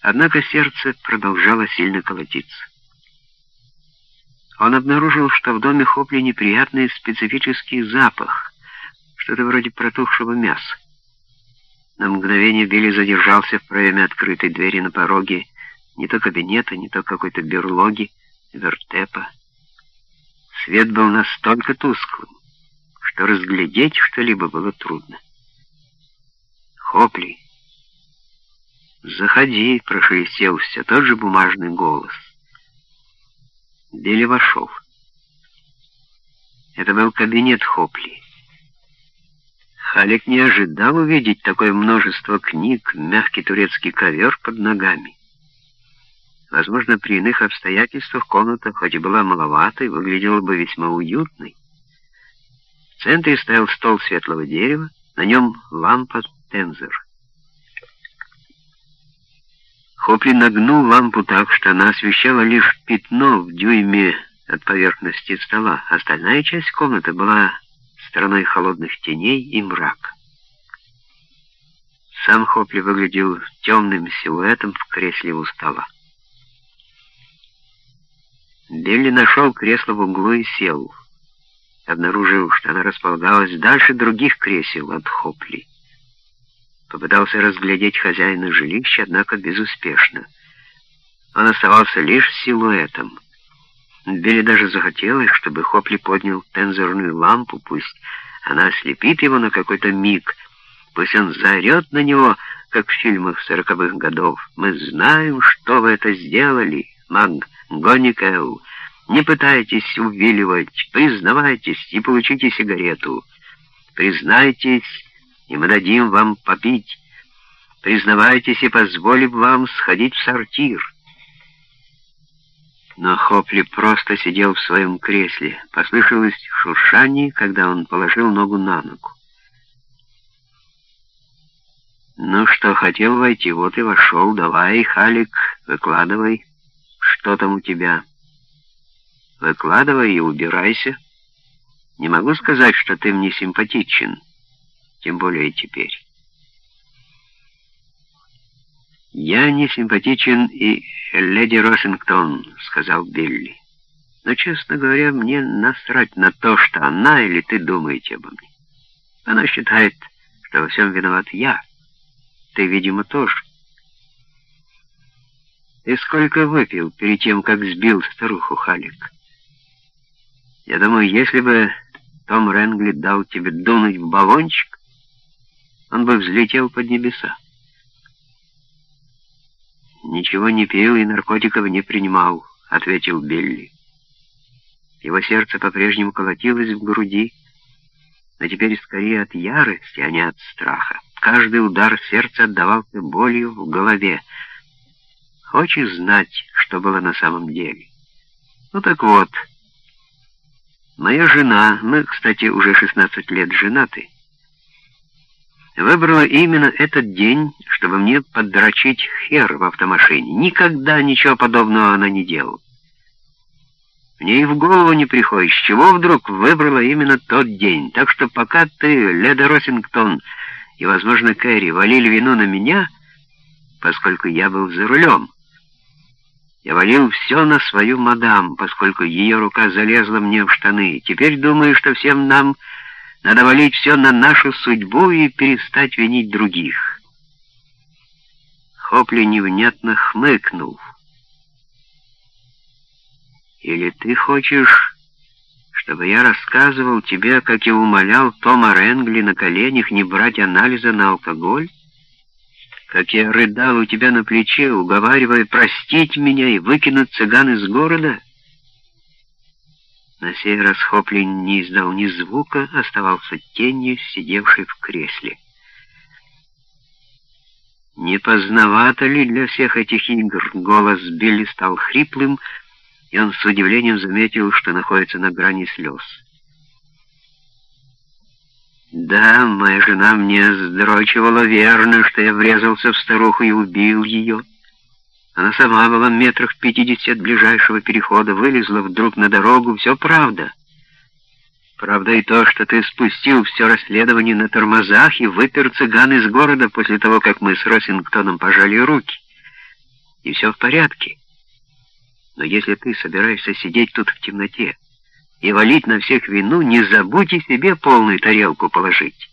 Однако сердце продолжало сильно колотиться. Он обнаружил, что в доме Хопли неприятный специфический запах, что-то вроде протухшего мяса. На мгновение Билли задержался в проеме открытой двери на пороге не то кабинета, не то какой-то берлоги, вертепа. Свет был настолько тусклым, что разглядеть что-либо было трудно. «Хопли!» «Заходи!» — прошелестел все тот же бумажный голос. Билли вошел. Это был кабинет Хопли. Халик не ожидал увидеть такое множество книг, мягкий турецкий ковер под ногами. Возможно, при иных обстоятельствах комната, хоть и была маловатой, выглядела бы весьма уютной. В центре стоял стол светлого дерева, на нем лампа Тензер. Хопли нагнул лампу так, что она освещала лишь пятно в дюйме от поверхности стола. Остальная часть комнаты была стороной холодных теней и мрака. Сам Хопли выглядел темным силуэтом в кресле у стола. Билли нашел кресло в углу и сел, обнаружив, что она располагалась дальше других кресел от Хопли. Попытался разглядеть хозяина жилища, однако безуспешно. Он оставался лишь силуэтом. Билли даже захотелось, чтобы Хопли поднял тензорную лампу, пусть она ослепит его на какой-то миг, пусть он заорет на него, как в фильмах сороковых годов. «Мы знаем, что вы это сделали, Маг Гоникел. Не пытайтесь увиливать, признавайтесь и получите сигарету. Признайтесь, и мы дадим вам попить. Признавайтесь и позволим вам сходить в сортир». Но Хопли просто сидел в своем кресле. Послышалось шуршание, когда он положил ногу на ногу. «Ну что, хотел войти, вот и вошел. Давай, Халик, выкладывай. Что там у тебя?» «Выкладывай и убирайся. Не могу сказать, что ты мне симпатичен, тем более теперь». «Я не симпатичен и леди Росингтон», — сказал Билли. «Но, честно говоря, мне насрать на то, что она или ты думаете обо мне. Она считает, что во всем виноват я. Ты, видимо, тоже. Ты сколько выпил перед тем, как сбил старуху Халик? Я думаю, если бы Том Ренгли дал тебе дунуть в баллончик, он бы взлетел под небеса. «Ничего не пил и наркотиков не принимал», — ответил Билли. Его сердце по-прежнему колотилось в груди, но теперь скорее от ярости, а не от страха. Каждый удар сердца отдавался болью в голове. Хочешь знать, что было на самом деле? Ну так вот, моя жена, мы, кстати, уже 16 лет женаты, Выбрала именно этот день, чтобы мне поддрочить хер в автомашине. Никогда ничего подобного она не делала. Мне и в голову не приходит, с чего вдруг выбрала именно тот день. Так что пока ты, Леда Росингтон и, возможно, Кэрри валили вину на меня, поскольку я был за рулем, я валил все на свою мадам, поскольку ее рука залезла мне в штаны. Теперь думаю, что всем нам надо валить все на нашу судьбу и перестать винить других. Хопли невнятно хмыкнул. «Или ты хочешь, чтобы я рассказывал тебе, как я умолял Тома Ренгли на коленях не брать анализа на алкоголь? Как я рыдал у тебя на плече, уговаривая простить меня и выкинуть цыган из города?» На сей раз Хопли не издал ни звука, оставался тенью, сидевшей в кресле. Не поздновато ли для всех этих игр? Голос Билли стал хриплым, и он с удивлением заметил, что находится на грани слез. «Да, моя жена мне сдрочивала верно, что я врезался в старуху и убил ее». Она сама была метрах пятидесяти от ближайшего перехода, вылезла вдруг на дорогу, все правда. Правда и то, что ты спустил все расследование на тормозах и выпер цыган из города после того, как мы с Росингтоном пожали руки. и все в порядке. Но если ты собираешься сидеть тут в темноте и валить на всех вину, не забудь себе полную тарелку положить.